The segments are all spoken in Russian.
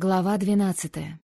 Глава двенадцатая.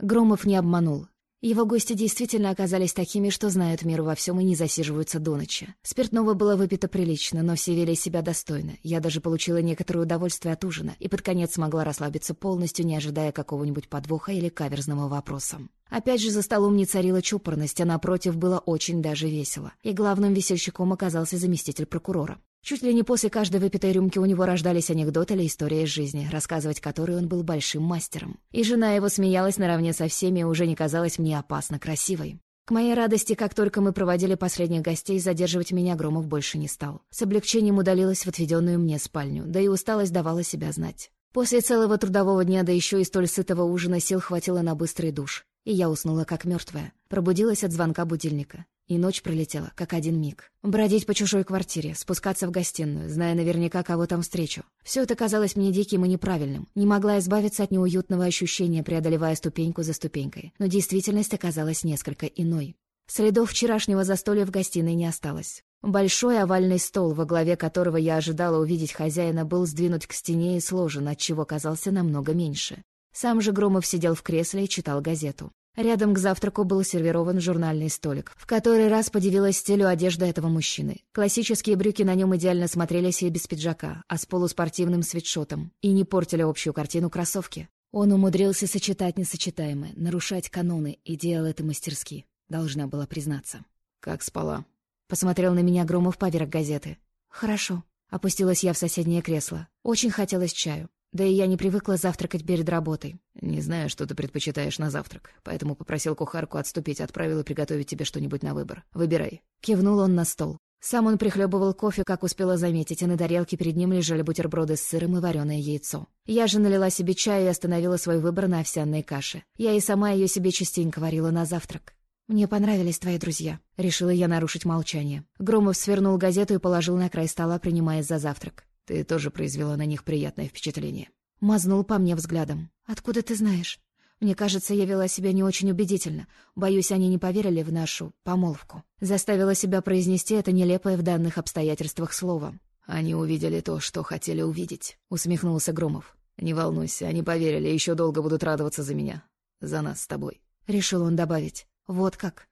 Громов не обманул. Его гости действительно оказались такими, что знают мир во всем и не засиживаются до ночи. Спиртного было выпито прилично, но все вели себя достойно. Я даже получила некоторое удовольствие от ужина и под конец смогла расслабиться полностью, не ожидая какого-нибудь подвоха или каверзного вопроса. Опять же, за столом не царила чопорность, а напротив было очень даже весело. И главным весельщиком оказался заместитель прокурора. Чуть ли не после каждой выпитой рюмки у него рождались анекдоты или истории из жизни, рассказывать которые он был большим мастером. И жена его смеялась наравне со всеми и уже не казалась мне опасно красивой. К моей радости, как только мы проводили последних гостей, задерживать меня Громов больше не стал. С облегчением удалилась в отведенную мне спальню, да и усталость давала себя знать. После целого трудового дня, да еще и столь сытого ужина, сил хватило на быстрый душ. И я уснула как мертвая. Пробудилась от звонка будильника. И ночь пролетела, как один миг. Бродить по чужой квартире, спускаться в гостиную, зная наверняка, кого там встречу. Все это казалось мне диким и неправильным. Не могла избавиться от неуютного ощущения, преодолевая ступеньку за ступенькой. Но действительность оказалась несколько иной. Следов вчерашнего застолья в гостиной не осталось. Большой овальный стол, во главе которого я ожидала увидеть хозяина, был сдвинут к стене и сложен, отчего казался намного меньше. Сам же Громов сидел в кресле и читал газету. Рядом к завтраку был сервирован журнальный столик. В который раз подивилась стилю одежды этого мужчины. Классические брюки на нем идеально смотрелись и без пиджака, а с полуспортивным свитшотом. И не портили общую картину кроссовки. Он умудрился сочетать несочетаемое, нарушать каноны, и делал это мастерски. Должна была признаться. «Как спала?» Посмотрел на меня Громов поверх газеты. «Хорошо». Опустилась я в соседнее кресло. Очень хотелось чаю. Да и я не привыкла завтракать перед работой. Не знаю, что ты предпочитаешь на завтрак, поэтому попросил кухарку отступить от правил приготовить тебе что-нибудь на выбор. Выбирай. Кивнул он на стол. Сам он прихлебывал кофе, как успела заметить, и на тарелке перед ним лежали бутерброды с сыром и вареное яйцо. Я же налила себе чаю и остановила свой выбор на овсяной каше. Я и сама ее себе частенько варила на завтрак. «Мне понравились твои друзья», — решила я нарушить молчание. Громов свернул газету и положил на край стола, принимаясь за завтрак. Ты тоже произвела на них приятное впечатление. Мазнул по мне взглядом. «Откуда ты знаешь? Мне кажется, я вела себя не очень убедительно. Боюсь, они не поверили в нашу помолвку. Заставила себя произнести это нелепое в данных обстоятельствах слово. «Они увидели то, что хотели увидеть», — усмехнулся Громов. «Не волнуйся, они поверили, еще долго будут радоваться за меня. За нас с тобой». Решил он добавить. «Вот как.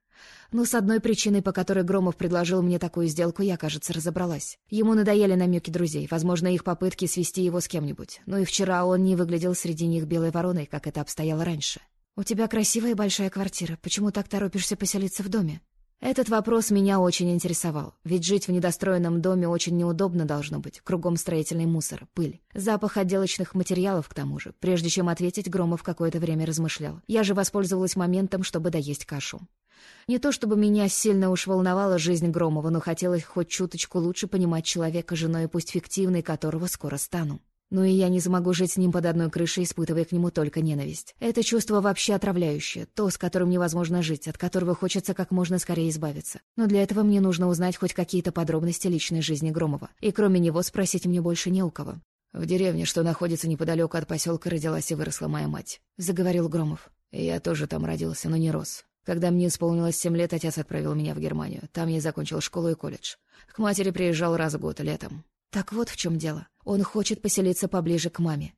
Но с одной причиной, по которой Громов предложил мне такую сделку, я, кажется, разобралась. Ему надоели намеки друзей, возможно, их попытки свести его с кем-нибудь. Но и вчера он не выглядел среди них белой вороной, как это обстояло раньше. «У тебя красивая большая квартира. Почему так торопишься поселиться в доме?» Этот вопрос меня очень интересовал, ведь жить в недостроенном доме очень неудобно должно быть, кругом строительный мусор, пыль, запах отделочных материалов к тому же. Прежде чем ответить, Громов какое-то время размышлял. Я же воспользовалась моментом, чтобы доесть кашу. Не то чтобы меня сильно уж волновала жизнь Громова, но хотелось хоть чуточку лучше понимать человека, женой пусть фиктивной, которого скоро стану. Ну и я не смогу жить с ним под одной крышей, испытывая к нему только ненависть. Это чувство вообще отравляющее, то, с которым невозможно жить, от которого хочется как можно скорее избавиться. Но для этого мне нужно узнать хоть какие-то подробности личной жизни Громова. И кроме него спросить мне больше не у кого. «В деревне, что находится неподалеку от поселка, родилась и выросла моя мать», — заговорил Громов. «Я тоже там родился, но не рос. Когда мне исполнилось семь лет, отец отправил меня в Германию. Там я закончил школу и колледж. К матери приезжал раз в год, летом. Так вот в чем дело. Он хочет поселиться поближе к маме.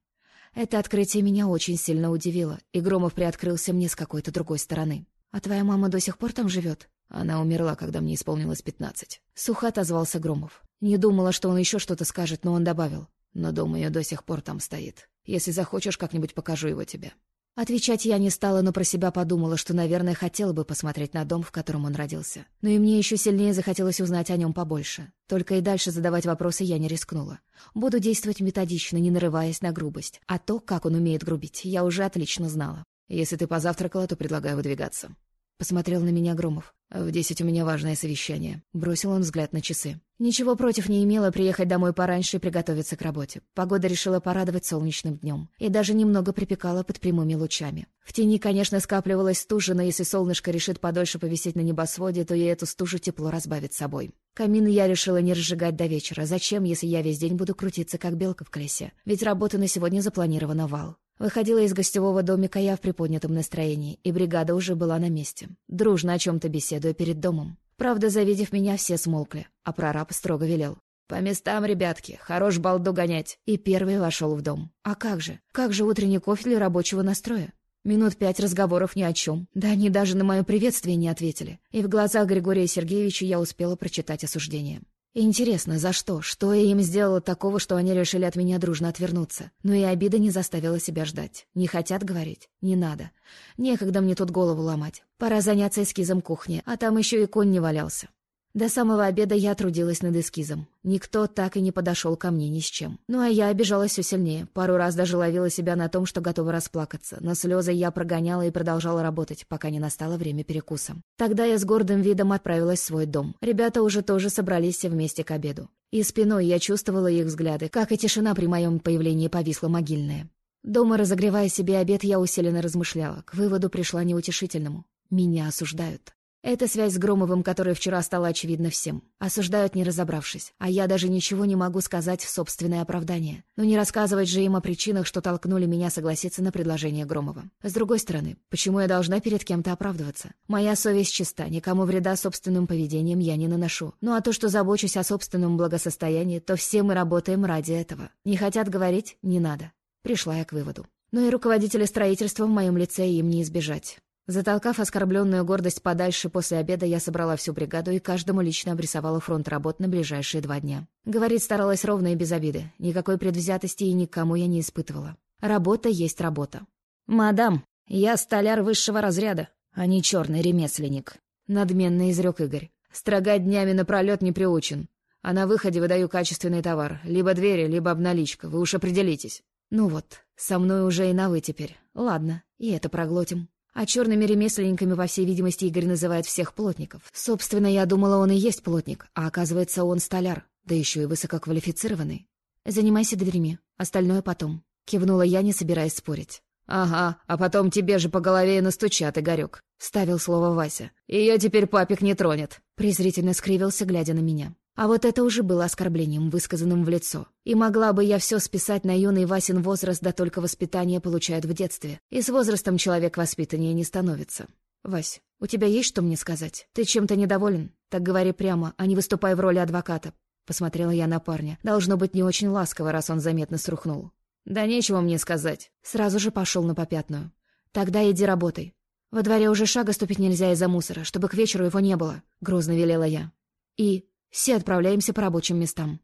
Это открытие меня очень сильно удивило, и Громов приоткрылся мне с какой-то другой стороны. «А твоя мама до сих пор там живет?» Она умерла, когда мне исполнилось пятнадцать. Сухо отозвался Громов. Не думала, что он еще что-то скажет, но он добавил. Но дом ее до сих пор там стоит. Если захочешь, как-нибудь покажу его тебе. Отвечать я не стала, но про себя подумала, что, наверное, хотела бы посмотреть на дом, в котором он родился. Но и мне еще сильнее захотелось узнать о нем побольше. Только и дальше задавать вопросы я не рискнула. Буду действовать методично, не нарываясь на грубость. А то, как он умеет грубить, я уже отлично знала. Если ты позавтракала, то предлагаю выдвигаться. Посмотрел на меня Громов. «В десять у меня важное совещание». Бросил он взгляд на часы. Ничего против не имела приехать домой пораньше и приготовиться к работе. Погода решила порадовать солнечным днем. И даже немного припекала под прямыми лучами. В тени, конечно, скапливалась стужа, но если солнышко решит подольше повисеть на небосводе, то ей эту стужу тепло разбавит собой. Камин я решила не разжигать до вечера. Зачем, если я весь день буду крутиться, как белка в колесе? Ведь работа на сегодня запланирована вал. Выходила из гостевого домика я в приподнятом настроении, и бригада уже была на месте, дружно о чем-то беседуя перед домом. Правда, завидев меня, все смолкли, а прораб строго велел. «По местам, ребятки, хорош балду гонять!» И первый вошел в дом. А как же? Как же утренний кофе для рабочего настроя? Минут пять разговоров ни о чем. Да они даже на мое приветствие не ответили. И в глазах Григория Сергеевича я успела прочитать осуждение. Интересно, за что? Что я им сделала такого, что они решили от меня дружно отвернуться? Но и обида не заставила себя ждать. Не хотят говорить? Не надо. Некогда мне тут голову ломать. Пора заняться эскизом кухни, а там еще и конь не валялся. До самого обеда я трудилась над эскизом. Никто так и не подошел ко мне ни с чем. Ну а я обижалась все сильнее. Пару раз даже ловила себя на том, что готова расплакаться. Но слезы я прогоняла и продолжала работать, пока не настало время перекуса. Тогда я с гордым видом отправилась в свой дом. Ребята уже тоже собрались вместе к обеду. И спиной я чувствовала их взгляды, как и тишина при моем появлении повисла могильная. Дома, разогревая себе обед, я усиленно размышляла. К выводу пришла неутешительному. Меня осуждают. Это связь с Громовым, которая вчера стала очевидна всем. Осуждают, не разобравшись. А я даже ничего не могу сказать в собственное оправдание. Но не рассказывать же им о причинах, что толкнули меня согласиться на предложение Громова. С другой стороны, почему я должна перед кем-то оправдываться? Моя совесть чиста, никому вреда собственным поведением я не наношу. Ну а то, что забочусь о собственном благосостоянии, то все мы работаем ради этого. Не хотят говорить — не надо. Пришла я к выводу. Но и руководителя строительства в моем лице им не избежать. Затолкав оскорбленную гордость подальше после обеда, я собрала всю бригаду и каждому лично обрисовала фронт работ на ближайшие два дня. Говорить старалась ровно и без обиды. Никакой предвзятости и никому я не испытывала. Работа есть работа. «Мадам, я столяр высшего разряда, а не черный ремесленник», — надменно изрек Игорь. «Строгать днями напролет не приучен. А на выходе выдаю качественный товар. Либо двери, либо обналичка. Вы уж определитесь». «Ну вот, со мной уже и на «вы» теперь. Ладно, и это проглотим». А черными ремесленниками, по всей видимости, Игорь называет всех плотников. Собственно, я думала, он и есть плотник, а оказывается, он столяр, да еще и высококвалифицированный. Занимайся дверьми, остальное потом. Кивнула я, не собираясь спорить. «Ага, а потом тебе же по голове и настучат, Игорек», — вставил слово Вася. «Ее теперь папик не тронет», — презрительно скривился, глядя на меня. А вот это уже было оскорблением, высказанным в лицо. И могла бы я все списать на юный Васин возраст, да только воспитание получают в детстве. И с возрастом человек воспитаннее не становится. «Вась, у тебя есть что мне сказать? Ты чем-то недоволен? Так говори прямо, а не выступай в роли адвоката». Посмотрела я на парня. Должно быть не очень ласково, раз он заметно срухнул. «Да нечего мне сказать». Сразу же пошел на попятную. «Тогда иди работай. Во дворе уже шага ступить нельзя из-за мусора, чтобы к вечеру его не было», — грозно велела я. «И все отправляемся по рабочим местам».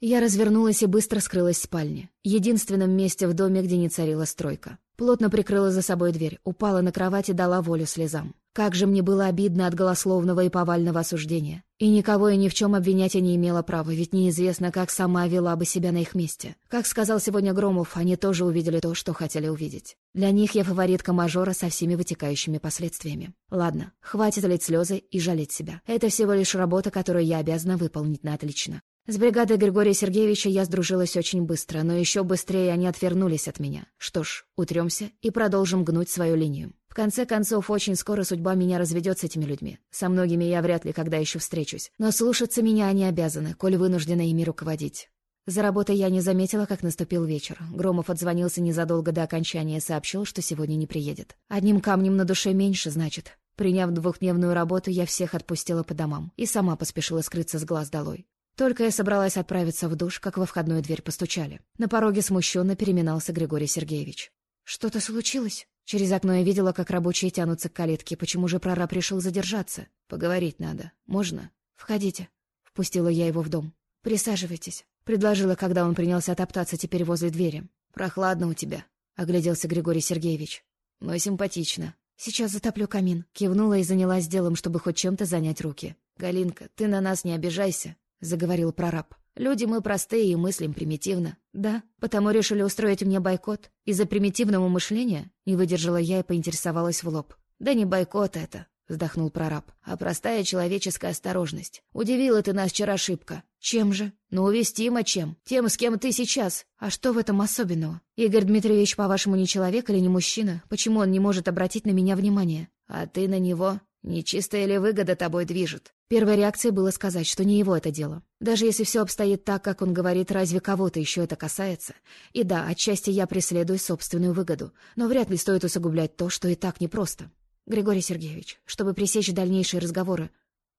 Я развернулась и быстро скрылась в спальне, единственном месте в доме, где не царила стройка. Плотно прикрыла за собой дверь, упала на кровать и дала волю слезам. Как же мне было обидно от голословного и повального осуждения. И никого я ни в чем обвинять я не имела права, ведь неизвестно, как сама вела бы себя на их месте. Как сказал сегодня Громов, они тоже увидели то, что хотели увидеть. Для них я фаворитка мажора со всеми вытекающими последствиями. Ладно, хватит лить слезы и жалеть себя. Это всего лишь работа, которую я обязана выполнить на отлично. С бригадой Григория Сергеевича я сдружилась очень быстро, но еще быстрее они отвернулись от меня. Что ж, утремся и продолжим гнуть свою линию. В конце концов, очень скоро судьба меня разведет с этими людьми. Со многими я вряд ли когда еще встречусь. Но слушаться меня они обязаны, коль вынуждены ими руководить. За работой я не заметила, как наступил вечер. Громов отзвонился незадолго до окончания и сообщил, что сегодня не приедет. Одним камнем на душе меньше, значит. Приняв двухдневную работу, я всех отпустила по домам и сама поспешила скрыться с глаз долой. Только я собралась отправиться в душ, как во входную дверь постучали. На пороге смущенно переминался Григорий Сергеевич. «Что-то случилось?» Через окно я видела, как рабочие тянутся к калитке. Почему же прораб решил задержаться? «Поговорить надо. Можно?» «Входите». Впустила я его в дом. «Присаживайтесь», — предложила, когда он принялся топтаться теперь возле двери. «Прохладно у тебя», — огляделся Григорий Сергеевич. «Но симпатично». «Сейчас затоплю камин», — кивнула и занялась делом, чтобы хоть чем-то занять руки. «Галинка, ты на нас не обижайся», — заговорил прораб. «Люди мы простые и мыслим примитивно». «Да, потому решили устроить мне бойкот. Из-за примитивного мышления?» Не выдержала я и поинтересовалась в лоб. «Да не бойкот это», — вздохнул прораб, — «а простая человеческая осторожность. Удивила ты нас вчера ошибка. Чем же? Ну, увестимо чем. Тем, с кем ты сейчас. А что в этом особенного? Игорь Дмитриевич, по-вашему, не человек или не мужчина? Почему он не может обратить на меня внимание? А ты на него? Нечистая ли выгода тобой движет? Первой реакцией было сказать, что не его это дело. Даже если все обстоит так, как он говорит, разве кого-то еще это касается? И да, отчасти я преследую собственную выгоду, но вряд ли стоит усугублять то, что и так непросто. Григорий Сергеевич, чтобы пресечь дальнейшие разговоры.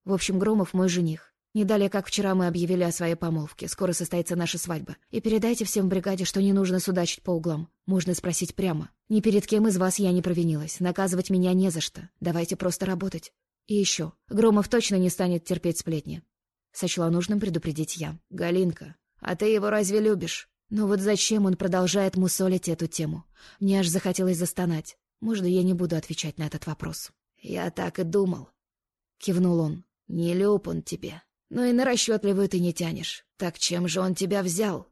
В общем, Громов мой жених. Не далее, как вчера мы объявили о своей помолвке. Скоро состоится наша свадьба. И передайте всем в бригаде, что не нужно судачить по углам. Можно спросить прямо. Ни перед кем из вас я не провинилась. Наказывать меня не за что. Давайте просто работать. И еще. Громов точно не станет терпеть сплетни. Сочла нужным предупредить я. «Галинка, а ты его разве любишь?» Но вот зачем он продолжает мусолить эту тему? Мне аж захотелось застонать. Можно я не буду отвечать на этот вопрос? «Я так и думал», — кивнул он. «Не люб он тебе. Но и на расчетливую ты не тянешь. Так чем же он тебя взял?»